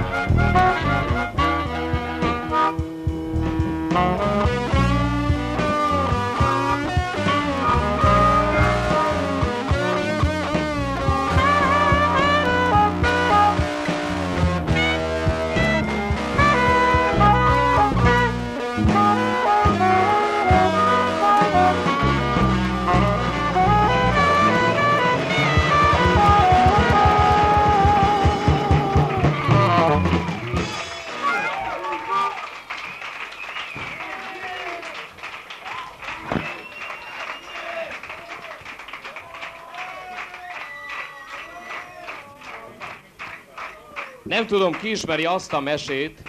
Bye. Nem tudom, ki ismeri azt a mesét,